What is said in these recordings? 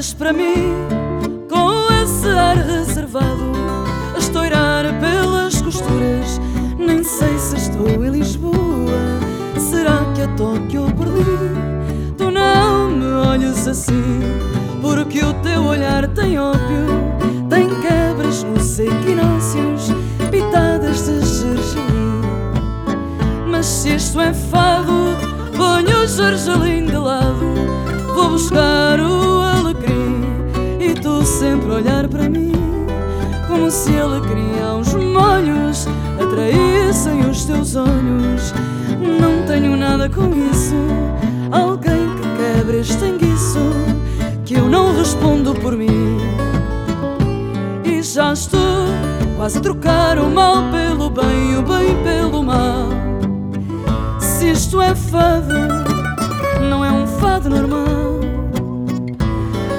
Olhas para mim com esse ar reservado, a estourar pelas costuras. Nem sei se estou em Lisboa, será que a Tóquio perdi? Tu não me olhas assim, porque o teu olhar tem ópio, tem quebras nos equinócios, pitadas de gergelim. Mas se isto é fado, ponho o gergelim de lado, vou buscar o nada com isso, alguém que quebre este enguiço, que eu não respondo por mim. E já estou quase a trocar o mal pelo bem, o bem pelo mal. Se isto é fado, não é um fado normal.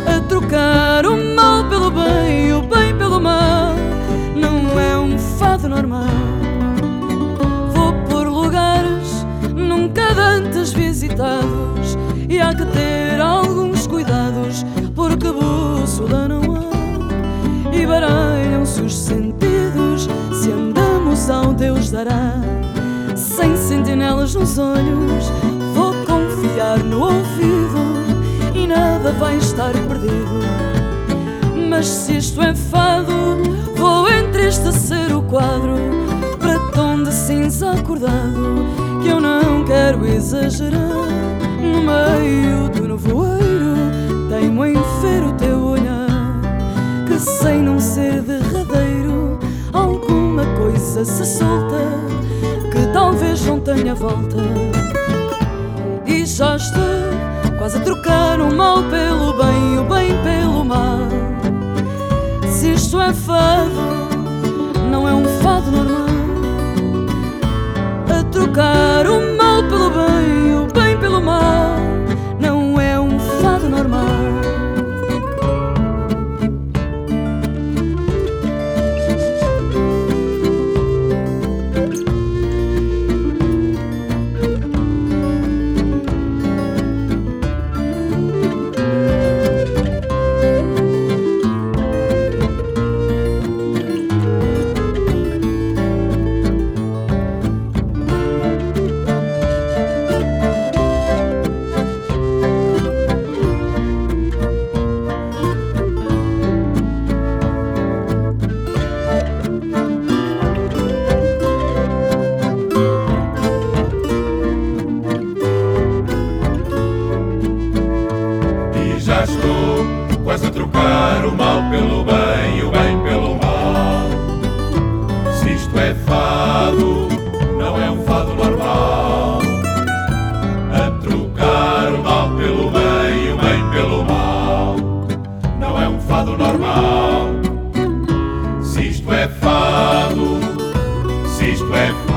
A trocar o mal pelo bem, antes visitados e há que ter alguns cuidados, porque bússola não há e baralham-se os sentidos se andamos ao Deus dará. Sem sentinelas nos olhos, vou confiar no ouvido e nada vai estar perdido. Mas se isto é fado, vou entristecer o quadro para tom de cinza acordado. Que eu não quero exagerar no meio do nevoeiro. Teimo em ver o teu olhar, que sem não ser derradeiro, alguma coisa se solta que talvez não tenha volta. E já estou quase a trocar o mal pelo bem, o bem pelo mal. Se isto é fado, não é um fado normal. Trocar o mal pelo bem, gesto, quase a trocar o mal pelo bem e o bem pelo mal. Se isto é fado, não é um fado normal. A trocar o mal pelo bem e o bem pelo mal, não é um fado normal. Se isto é fado, se isto é fado.